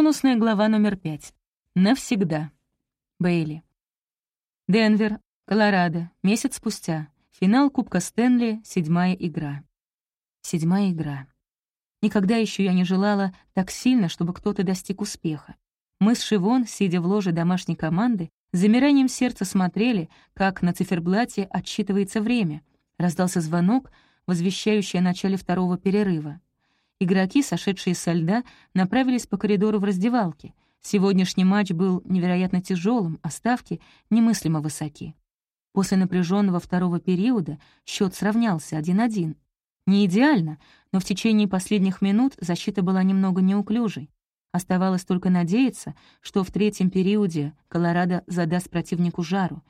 Бонусная глава номер пять. Навсегда. Бейли. Денвер, Колорадо. Месяц спустя. Финал Кубка Стэнли, седьмая игра. Седьмая игра. Никогда еще я не желала так сильно, чтобы кто-то достиг успеха. Мы с Шивон, сидя в ложе домашней команды, с замиранием сердца смотрели, как на циферблате отсчитывается время. Раздался звонок, возвещающий о начале второго перерыва. Игроки, сошедшие со льда, направились по коридору в раздевалке. Сегодняшний матч был невероятно тяжелым, а ставки немыслимо высоки. После напряженного второго периода счет сравнялся 1-1. Не идеально, но в течение последних минут защита была немного неуклюжей. Оставалось только надеяться, что в третьем периоде Колорадо задаст противнику жару.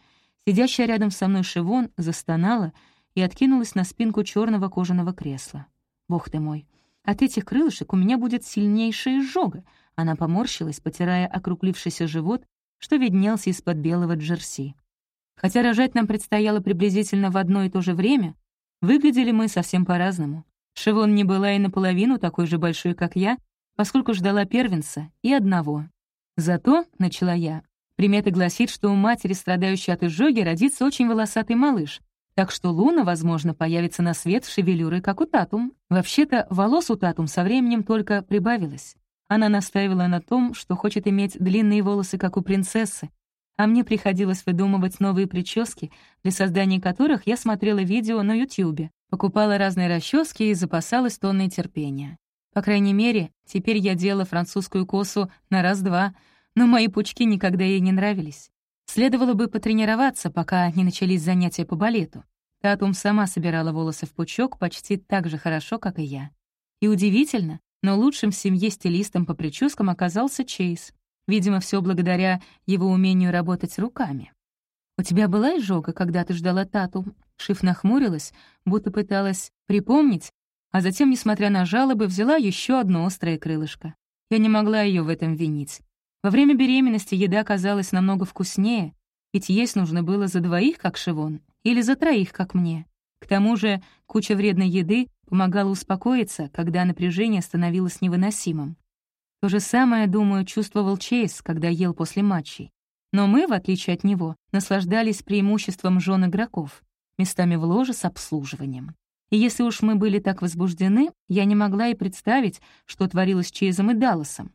Сидящая рядом со мной Шивон застонала и откинулась на спинку черного кожаного кресла. «Бог ты мой! От этих крылышек у меня будет сильнейшая изжога!» Она поморщилась, потирая округлившийся живот, что виднелся из-под белого джерси. Хотя рожать нам предстояло приблизительно в одно и то же время, выглядели мы совсем по-разному. Шивон не была и наполовину такой же большой, как я, поскольку ждала первенца и одного. Зато, — начала я, — примета гласит, что у матери, страдающей от изжоги, родится очень волосатый малыш, так что Луна, возможно, появится на свет с шевелюрой, как у Татум. Вообще-то, волос у Татум со временем только прибавилось. Она настаивала на том, что хочет иметь длинные волосы, как у принцессы, а мне приходилось выдумывать новые прически, для создания которых я смотрела видео на Ютьюбе, покупала разные расчески и запасалась тонной терпения. По крайней мере, теперь я делала французскую косу на раз-два, но мои пучки никогда ей не нравились. Следовало бы потренироваться, пока не начались занятия по балету. Татум сама собирала волосы в пучок почти так же хорошо, как и я. И удивительно, но лучшим в семье стилистом по прическам оказался Чейз. Видимо, все благодаря его умению работать руками. «У тебя была изжога, когда ты ждала Татум?» Шиф нахмурилась, будто пыталась припомнить, а затем, несмотря на жалобы, взяла еще одно острое крылышко. Я не могла ее в этом винить. Во время беременности еда казалась намного вкуснее, ведь есть нужно было за двоих, как Шивон, или за троих, как мне. К тому же куча вредной еды помогала успокоиться, когда напряжение становилось невыносимым. То же самое, думаю, чувствовал Чейз, когда ел после матчей. Но мы, в отличие от него, наслаждались преимуществом жен игроков, местами в ложе с обслуживанием. И если уж мы были так возбуждены, я не могла и представить, что творилось с Чейзом и Далласом.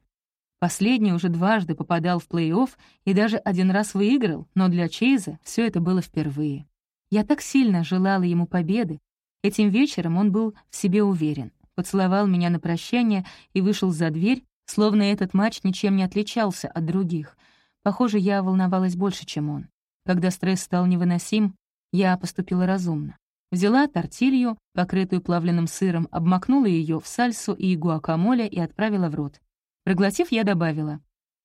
Последний уже дважды попадал в плей-офф и даже один раз выиграл, но для Чейза все это было впервые. Я так сильно желала ему победы. Этим вечером он был в себе уверен, поцеловал меня на прощание и вышел за дверь, словно этот матч ничем не отличался от других. Похоже, я волновалась больше, чем он. Когда стресс стал невыносим, я поступила разумно. Взяла тортилью, покрытую плавленным сыром, обмакнула ее в сальсу и гуакамоле и отправила в рот. Проглотив, я добавила.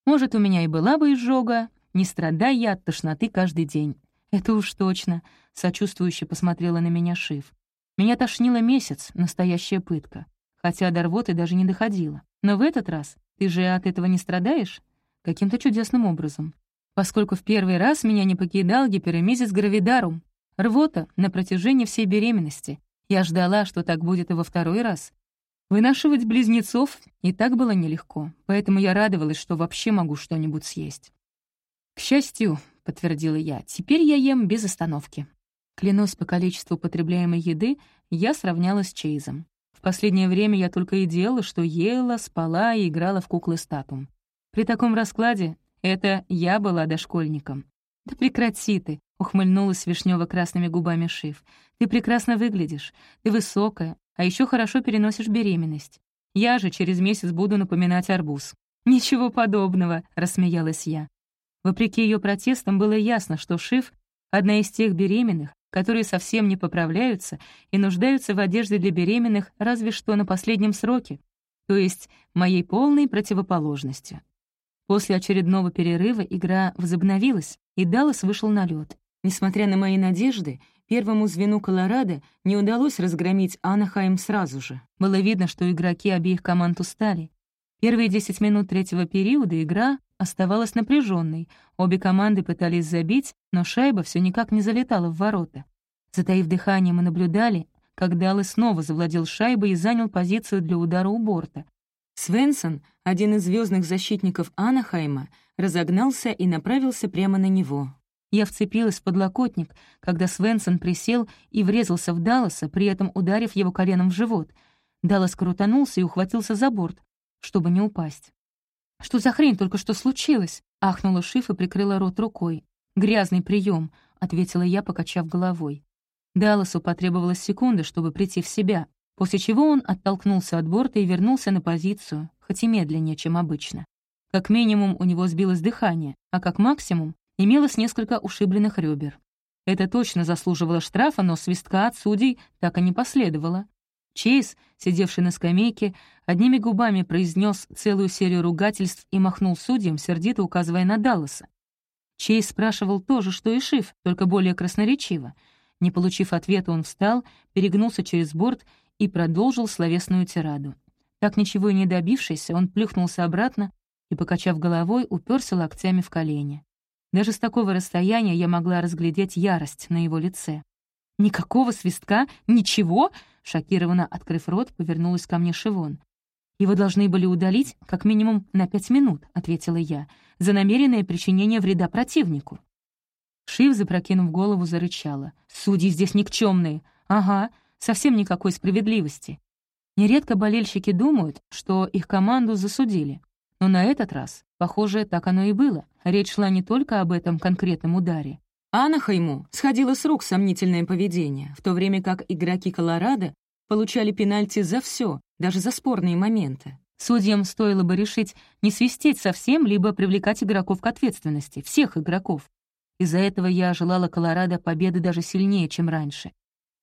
«Может, у меня и была бы изжога, не страдай я от тошноты каждый день». «Это уж точно», — сочувствующе посмотрела на меня Шиф. «Меня тошнило месяц, настоящая пытка. Хотя до рвоты даже не доходила. Но в этот раз ты же от этого не страдаешь?» Каким-то чудесным образом. Поскольку в первый раз меня не покидал гиперемизис гравидарум. Рвота на протяжении всей беременности. Я ждала, что так будет и во второй раз. Вынашивать близнецов и так было нелегко, поэтому я радовалась, что вообще могу что-нибудь съесть. «К счастью», — подтвердила я, — «теперь я ем без остановки». Клянусь по количеству потребляемой еды, я сравнялась с Чейзом. В последнее время я только и делала, что ела, спала и играла в куклы статум. При таком раскладе это я была дошкольником. «Да прекрати ты», — ухмыльнулась вишнево красными губами Шиф. «Ты прекрасно выглядишь. Ты высокая, а еще хорошо переносишь беременность. Я же через месяц буду напоминать арбуз». «Ничего подобного», — рассмеялась я. Вопреки ее протестам было ясно, что Шиф — одна из тех беременных, которые совсем не поправляются и нуждаются в одежде для беременных разве что на последнем сроке, то есть моей полной противоположностью. После очередного перерыва игра возобновилась, и Даллас вышел на лед. Несмотря на мои надежды, Первому звену Колорадо не удалось разгромить Анахайм сразу же. Было видно, что игроки обеих команд устали. Первые 10 минут третьего периода игра оставалась напряженной. Обе команды пытались забить, но шайба все никак не залетала в ворота. Затаив дыхание, мы наблюдали, как Даллы снова завладел шайбой и занял позицию для удара у борта. Свенсон, один из звездных защитников Анахайма, разогнался и направился прямо на него. Я вцепилась в подлокотник, когда Свенсон присел и врезался в Далласа, при этом ударив его коленом в живот. Даллас крутанулся и ухватился за борт, чтобы не упасть. «Что за хрень только что случилось?» — ахнула Шиф и прикрыла рот рукой. «Грязный прием, ответила я, покачав головой. Далласу потребовалась секунда, чтобы прийти в себя, после чего он оттолкнулся от борта и вернулся на позицию, хоть и медленнее, чем обычно. Как минимум у него сбилось дыхание, а как максимум имелось несколько ушибленных ребер. Это точно заслуживало штрафа, но свистка от судей так и не последовало. Чейз, сидевший на скамейке, одними губами произнес целую серию ругательств и махнул судьям, сердито указывая на Далласа. Чейз спрашивал то же, что и Шиф, только более красноречиво. Не получив ответа, он встал, перегнулся через борт и продолжил словесную тираду. Так ничего и не добившись, он плюхнулся обратно и, покачав головой, уперся локтями в колени. Даже с такого расстояния я могла разглядеть ярость на его лице. «Никакого свистка? Ничего?» Шокированно открыв рот, повернулась ко мне Шивон. «Его должны были удалить как минимум на пять минут», — ответила я, «за намеренное причинение вреда противнику». Шив, запрокинув голову, зарычала. «Судьи здесь никчемные. Ага, совсем никакой справедливости. Нередко болельщики думают, что их команду засудили. Но на этот раз, похоже, так оно и было. Речь шла не только об этом конкретном ударе. Анахайму сходило с рук сомнительное поведение, в то время как игроки Колорадо получали пенальти за все, даже за спорные моменты. Судьям стоило бы решить не свистеть совсем, либо привлекать игроков к ответственности, всех игроков. Из-за этого я желала Колорадо победы даже сильнее, чем раньше.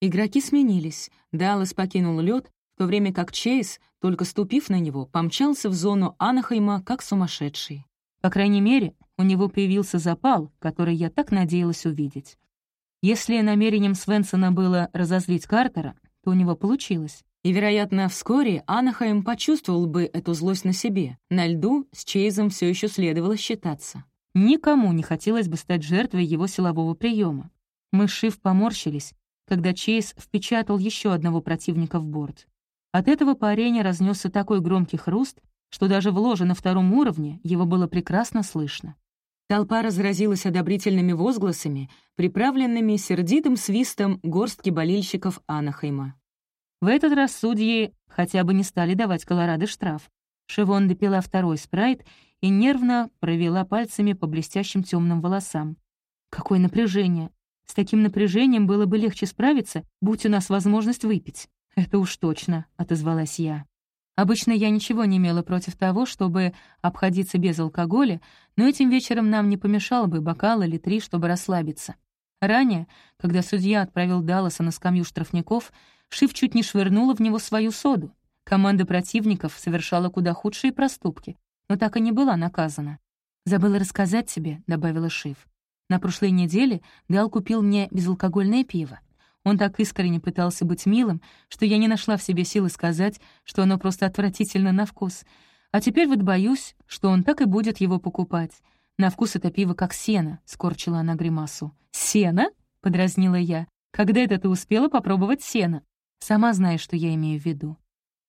Игроки сменились. Даллас покинул лед, в то время как Чейз, только ступив на него, помчался в зону Анахайма как сумасшедший. По крайней мере, у него появился запал, который я так надеялась увидеть. Если намерением Свенсона было разозлить Картера, то у него получилось. И, вероятно, вскоре Анахайм почувствовал бы эту злость на себе. На льду с Чейзом все еще следовало считаться. Никому не хотелось бы стать жертвой его силового приема. Мы Шиф поморщились, когда Чейз впечатал еще одного противника в борт. От этого по арене разнесся такой громкий хруст, что даже в ложе на втором уровне его было прекрасно слышно. Толпа разразилась одобрительными возгласами, приправленными сердитым свистом горстки болельщиков Анахайма. В этот раз судьи хотя бы не стали давать Колорадо штраф. Шивон допила второй спрайт и нервно провела пальцами по блестящим темным волосам. Какое напряжение! С таким напряжением было бы легче справиться, будь у нас возможность выпить. «Это уж точно», — отозвалась я. Обычно я ничего не имела против того, чтобы обходиться без алкоголя, но этим вечером нам не помешало бы бокал или три, чтобы расслабиться. Ранее, когда судья отправил Далласа на скамью штрафников, Шиф чуть не швырнула в него свою соду. Команда противников совершала куда худшие проступки, но так и не была наказана. «Забыла рассказать тебе», — добавила Шиф. «На прошлой неделе Дал купил мне безалкогольное пиво. Он так искренне пытался быть милым, что я не нашла в себе силы сказать, что оно просто отвратительно на вкус. А теперь вот боюсь, что он так и будет его покупать. На вкус это пиво как сено, — скорчила она гримасу. «Сено?» — подразнила я. «Когда это ты успела попробовать сено?» Сама знаешь, что я имею в виду.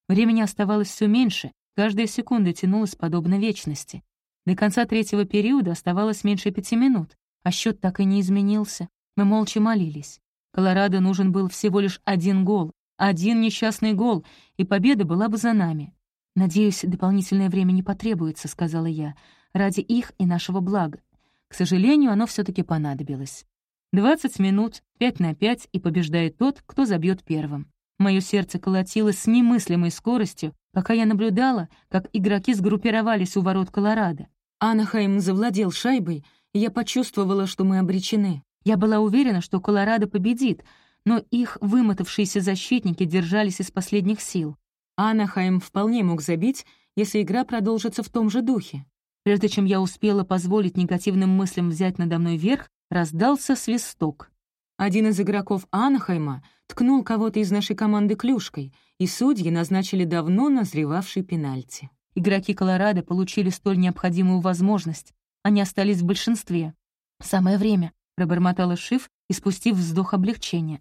Времени оставалось все меньше, каждая секунда тянулась подобно вечности. До конца третьего периода оставалось меньше пяти минут, а счет так и не изменился. Мы молча молились. Колорадо нужен был всего лишь один гол, один несчастный гол, и победа была бы за нами. «Надеюсь, дополнительное время не потребуется», — сказала я, «ради их и нашего блага». К сожалению, оно все таки понадобилось. Двадцать минут, пять на пять, и побеждает тот, кто забьет первым. Мое сердце колотилось с немыслимой скоростью, пока я наблюдала, как игроки сгруппировались у ворот Колорадо. Анахайм завладел шайбой, и я почувствовала, что мы обречены. Я была уверена, что Колорадо победит, но их вымотавшиеся защитники держались из последних сил. Анахайм вполне мог забить, если игра продолжится в том же духе. Прежде чем я успела позволить негативным мыслям взять надо мной верх, раздался свисток. Один из игроков Анахайма ткнул кого-то из нашей команды клюшкой, и судьи назначили давно назревавший пенальти. Игроки Колорадо получили столь необходимую возможность. Они остались в большинстве. Самое время пробормотала Шиф, испустив вздох облегчения.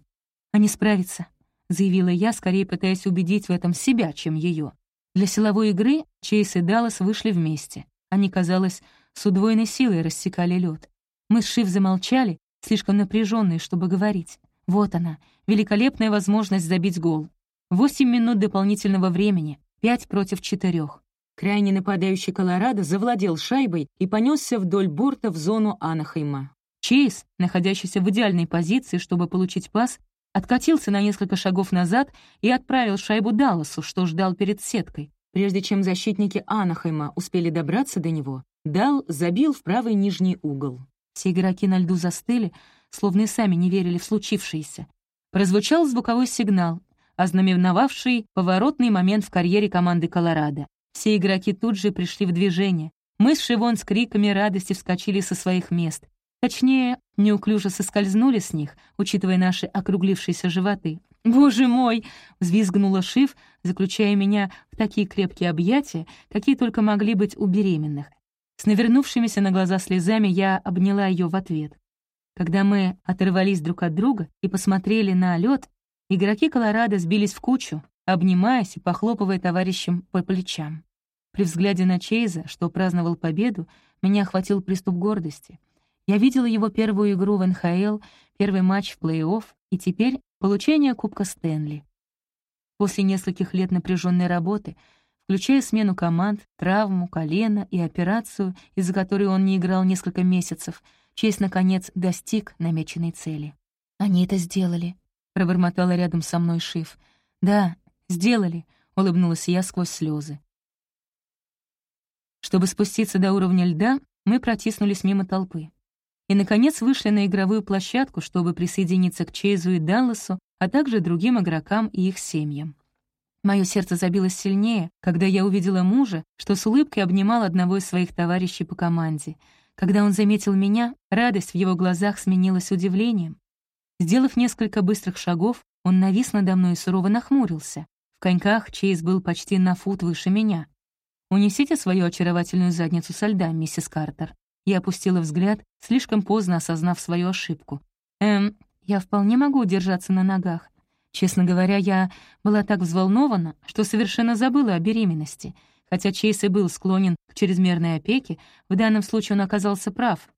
«Они справятся», — заявила я, скорее пытаясь убедить в этом себя, чем ее. Для силовой игры Чейз и Даллас вышли вместе. Они, казалось, с удвоенной силой рассекали лед. Мы с Шиф замолчали, слишком напряженные, чтобы говорить. Вот она, великолепная возможность забить гол. Восемь минут дополнительного времени, пять против четырех. Крайне нападающий Колорадо завладел шайбой и понесся вдоль борта в зону Анахайма. Чейз, находящийся в идеальной позиции, чтобы получить пас, откатился на несколько шагов назад и отправил шайбу Далласу, что ждал перед сеткой. Прежде чем защитники Анахайма успели добраться до него, Дал забил в правый нижний угол. Все игроки на льду застыли, словно и сами не верили в случившееся. Прозвучал звуковой сигнал, ознаменовавший поворотный момент в карьере команды Колорадо. Все игроки тут же пришли в движение. Мы с Шивон с криками радости вскочили со своих мест. Точнее, неуклюже соскользнули с них, учитывая наши округлившиеся животы. «Боже мой!» — взвизгнула Шив, заключая меня в такие крепкие объятия, какие только могли быть у беременных. С навернувшимися на глаза слезами я обняла ее в ответ. Когда мы оторвались друг от друга и посмотрели на лед, игроки Колорадо сбились в кучу, обнимаясь и похлопывая товарищам по плечам. При взгляде на Чейза, что праздновал победу, меня охватил приступ гордости — я видела его первую игру в НХЛ, первый матч в плей-офф и теперь получение Кубка Стэнли. После нескольких лет напряженной работы, включая смену команд, травму, колено и операцию, из-за которой он не играл несколько месяцев, Честь, наконец, достиг намеченной цели. «Они это сделали», — пробормотала рядом со мной Шиф. «Да, сделали», — улыбнулась я сквозь слезы. Чтобы спуститься до уровня льда, мы протиснулись мимо толпы и, наконец, вышли на игровую площадку, чтобы присоединиться к Чейзу и Далласу, а также другим игрокам и их семьям. Мое сердце забилось сильнее, когда я увидела мужа, что с улыбкой обнимал одного из своих товарищей по команде. Когда он заметил меня, радость в его глазах сменилась удивлением. Сделав несколько быстрых шагов, он навис надо мной и сурово нахмурился. В коньках Чейз был почти на фут выше меня. «Унесите свою очаровательную задницу со льда, миссис Картер», я опустила взгляд, слишком поздно осознав свою ошибку. «Эм, я вполне могу удержаться на ногах. Честно говоря, я была так взволнована, что совершенно забыла о беременности. Хотя Чейз и был склонен к чрезмерной опеке, в данном случае он оказался прав.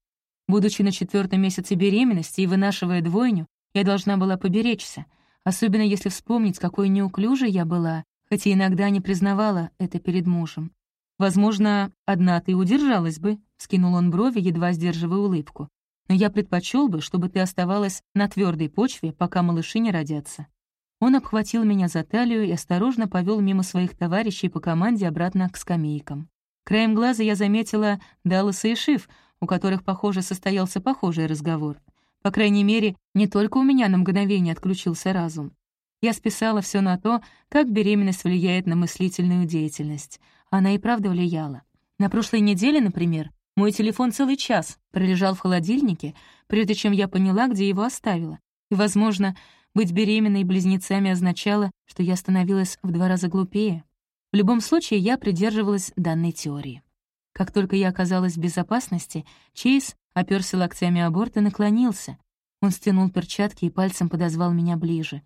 Будучи на четвертом месяце беременности и вынашивая двойню, я должна была поберечься, особенно если вспомнить, какой неуклюжей я была, хотя иногда не признавала это перед мужем. Возможно, одна ты удержалась бы, Скинул он брови, едва сдерживая улыбку. «Но я предпочел бы, чтобы ты оставалась на твердой почве, пока малыши не родятся». Он обхватил меня за талию и осторожно повел мимо своих товарищей по команде обратно к скамейкам. Краем глаза я заметила Далласа и Шиф, у которых, похоже, состоялся похожий разговор. По крайней мере, не только у меня на мгновение отключился разум. Я списала все на то, как беременность влияет на мыслительную деятельность. Она и правда влияла. На прошлой неделе, например, мой телефон целый час пролежал в холодильнике, прежде чем я поняла, где его оставила. И, возможно, быть беременной близнецами означало, что я становилась в два раза глупее. В любом случае, я придерживалась данной теории. Как только я оказалась в безопасности, Чейз оперся локтями о борт и наклонился. Он стянул перчатки и пальцем подозвал меня ближе.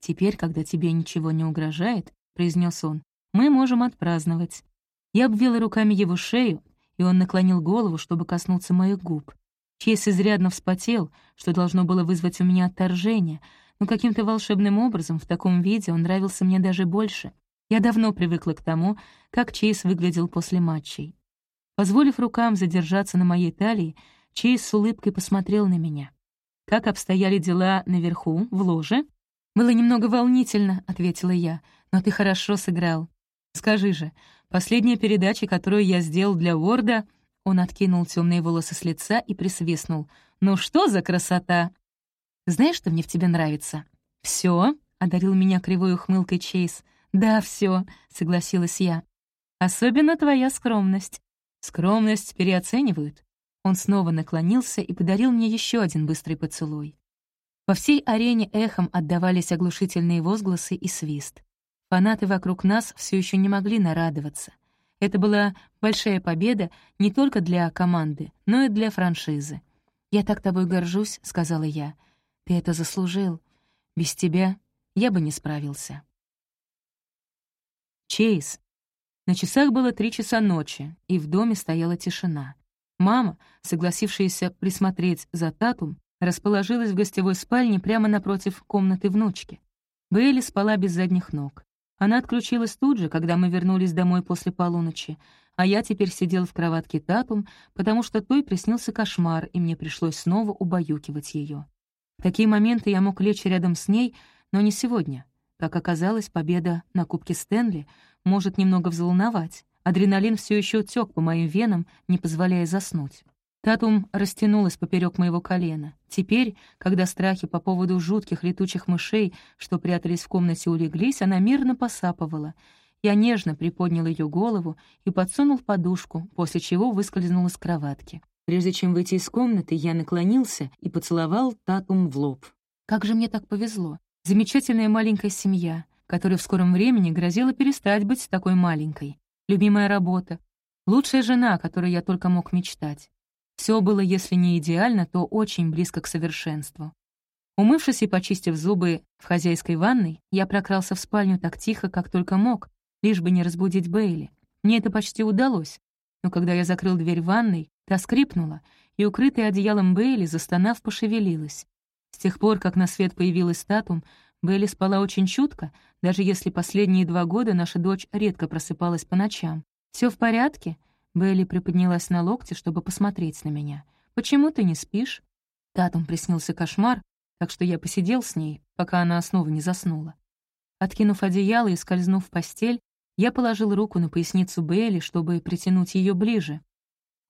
«Теперь, когда тебе ничего не угрожает», — произнес он, — «мы можем отпраздновать». Я обвила руками его шею, и он наклонил голову, чтобы коснуться моих губ. Чейз изрядно вспотел, что должно было вызвать у меня отторжение, но каким-то волшебным образом в таком виде он нравился мне даже больше. Я давно привыкла к тому, как Чейз выглядел после матчей. Позволив рукам задержаться на моей талии, Чейз с улыбкой посмотрел на меня. «Как обстояли дела наверху, в ложе?» «Было немного волнительно», — ответила я, — «но ты хорошо сыграл. Скажи же, Последняя передача, которую я сделал для Уорда, он откинул темные волосы с лица и присвистнул. «Ну что за красота!» «Знаешь, что мне в тебе нравится?» Все, одарил меня кривой ухмылкой Чейз. «Да, все, согласилась я. «Особенно твоя скромность». «Скромность переоценивают». Он снова наклонился и подарил мне еще один быстрый поцелуй. По всей арене эхом отдавались оглушительные возгласы и свист. Фанаты вокруг нас все еще не могли нарадоваться. Это была большая победа не только для команды, но и для франшизы. «Я так тобой горжусь», — сказала я. «Ты это заслужил. Без тебя я бы не справился». Чейз. На часах было три часа ночи, и в доме стояла тишина. Мама, согласившаяся присмотреть за Татум, расположилась в гостевой спальне прямо напротив комнаты внучки. Бейли спала без задних ног. Она отключилась тут же, когда мы вернулись домой после полуночи, а я теперь сидел в кроватке Татум, потому что той приснился кошмар, и мне пришлось снова убаюкивать ее. В такие моменты я мог лечь рядом с ней, но не сегодня. Как оказалось, победа на Кубке Стэнли может немного взволновать. Адреналин все еще тек по моим венам, не позволяя заснуть. Татум растянулась поперек моего колена. Теперь, когда страхи по поводу жутких летучих мышей, что прятались в комнате, улеглись, она мирно посапывала. Я нежно приподнял ее голову и подсунул подушку, после чего выскользнул из кроватки. Прежде чем выйти из комнаты, я наклонился и поцеловал Татум в лоб. Как же мне так повезло. Замечательная маленькая семья, которая в скором времени грозила перестать быть такой маленькой. Любимая работа. Лучшая жена, о которой я только мог мечтать. Все было, если не идеально, то очень близко к совершенству. Умывшись и почистив зубы в хозяйской ванной, я прокрался в спальню так тихо, как только мог, лишь бы не разбудить Бейли. Мне это почти удалось. Но когда я закрыл дверь ванной, та скрипнула, и укрытая одеялом Бейли, застонав, пошевелилась. С тех пор, как на свет появилась статум, Бейли спала очень чутко, даже если последние два года наша дочь редко просыпалась по ночам. Все в порядке?» Белли приподнялась на локте, чтобы посмотреть на меня. «Почему ты не спишь?» Татум приснился кошмар, так что я посидел с ней, пока она снова не заснула. Откинув одеяло и скользнув в постель, я положил руку на поясницу Белли, чтобы притянуть ее ближе.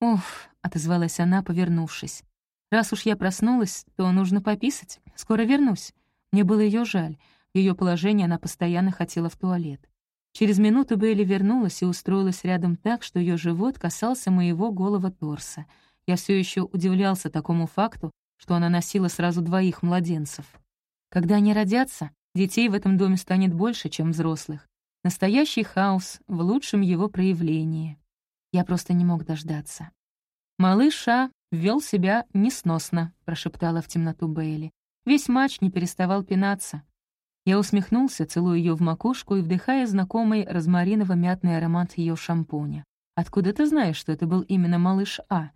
«Уф», — отозвалась она, повернувшись. «Раз уж я проснулась, то нужно пописать. Скоро вернусь». Мне было ее жаль. В ее положении она постоянно хотела в туалет. Через минуту Бейли вернулась и устроилась рядом так, что ее живот касался моего голого торса. Я все еще удивлялся такому факту, что она носила сразу двоих младенцев. Когда они родятся, детей в этом доме станет больше, чем взрослых. Настоящий хаос в лучшем его проявлении. Я просто не мог дождаться. «Малыш Ша вел себя несносно», — прошептала в темноту Бейли. Весь матч не переставал пинаться. Я усмехнулся, целуя ее в макушку и вдыхая знакомый розмариново-мятный аромат ее шампуня. «Откуда ты знаешь, что это был именно малыш А?»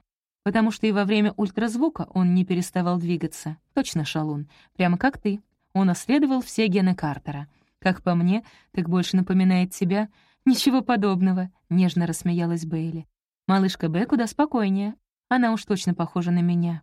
«Потому что и во время ультразвука он не переставал двигаться. Точно, шалун. Прямо как ты. Он наследовал все гены Картера. Как по мне, так больше напоминает тебя. Ничего подобного», — нежно рассмеялась Бейли. «Малышка Б куда спокойнее. Она уж точно похожа на меня».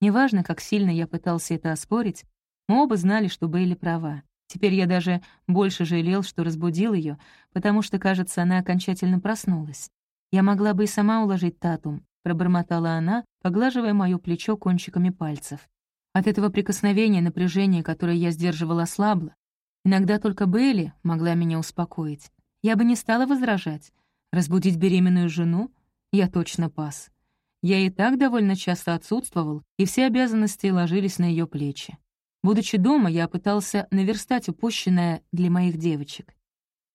Неважно, как сильно я пытался это оспорить, мы оба знали, что Бейли права. Теперь я даже больше жалел, что разбудил ее, потому что, кажется, она окончательно проснулась. «Я могла бы и сама уложить Татум», — пробормотала она, поглаживая моё плечо кончиками пальцев. От этого прикосновения напряжение, которое я сдерживала, ослабло. Иногда только Бейли могла меня успокоить. Я бы не стала возражать. Разбудить беременную жену? Я точно пас. Я и так довольно часто отсутствовал, и все обязанности ложились на ее плечи. Будучи дома, я пытался наверстать упущенное для моих девочек.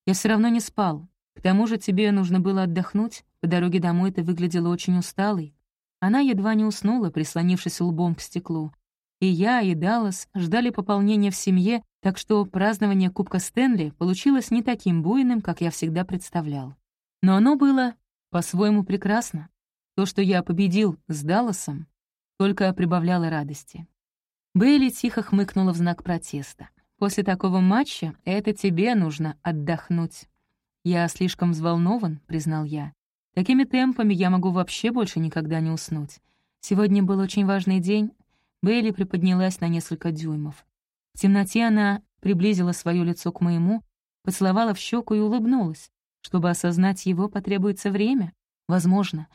Я все равно не спал. К тому же тебе нужно было отдохнуть. По дороге домой ты выглядела очень усталой. Она едва не уснула, прислонившись лбом к стеклу. И я, и Даллас ждали пополнения в семье, так что празднование Кубка Стэнли получилось не таким буйным, как я всегда представлял. Но оно было по-своему прекрасно. То, что я победил с Далласом, только прибавляло радости. Бейли тихо хмыкнула в знак протеста. «После такого матча это тебе нужно отдохнуть». «Я слишком взволнован», — признал я. «Такими темпами я могу вообще больше никогда не уснуть. Сегодня был очень важный день». Бейли приподнялась на несколько дюймов. В темноте она приблизила свое лицо к моему, поцеловала в щеку и улыбнулась. Чтобы осознать его, потребуется время. Возможно,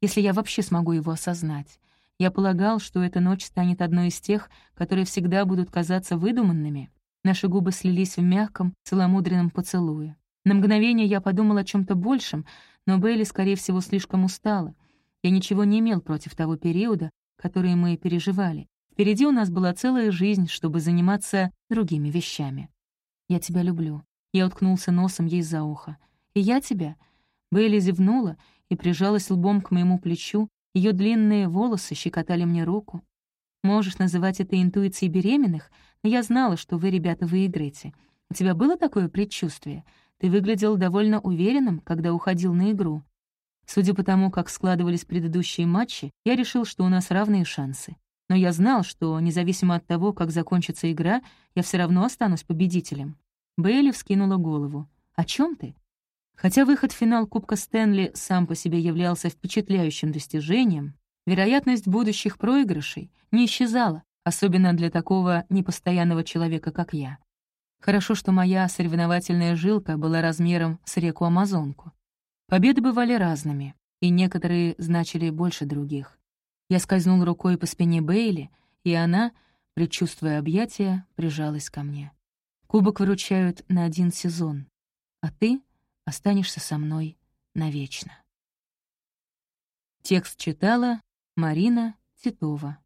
если я вообще смогу его осознать. Я полагал, что эта ночь станет одной из тех, которые всегда будут казаться выдуманными. Наши губы слились в мягком, целомудренном поцелуе. На мгновение я подумал о чем то большем, но Бейли, скорее всего, слишком устала. Я ничего не имел против того периода, который мы переживали. Впереди у нас была целая жизнь, чтобы заниматься другими вещами. «Я тебя люблю». Я уткнулся носом ей за ухо. «И я тебя». Бейли зевнула и прижалась лбом к моему плечу, ее длинные волосы щекотали мне руку. Можешь называть это интуицией беременных, но я знала, что вы, ребята, выиграете. У тебя было такое предчувствие? ты выглядел довольно уверенным, когда уходил на игру. Судя по тому, как складывались предыдущие матчи, я решил, что у нас равные шансы. Но я знал, что, независимо от того, как закончится игра, я все равно останусь победителем. Бейли вскинула голову. «О чем ты?» Хотя выход в финал Кубка Стэнли сам по себе являлся впечатляющим достижением, вероятность будущих проигрышей не исчезала, особенно для такого непостоянного человека, как я. Хорошо, что моя соревновательная жилка была размером с реку Амазонку. Победы бывали разными, и некоторые значили больше других. Я скользнул рукой по спине Бейли, и она, предчувствуя объятия, прижалась ко мне. Кубок выручают на один сезон, а ты останешься со мной навечно. Текст читала Марина Титова.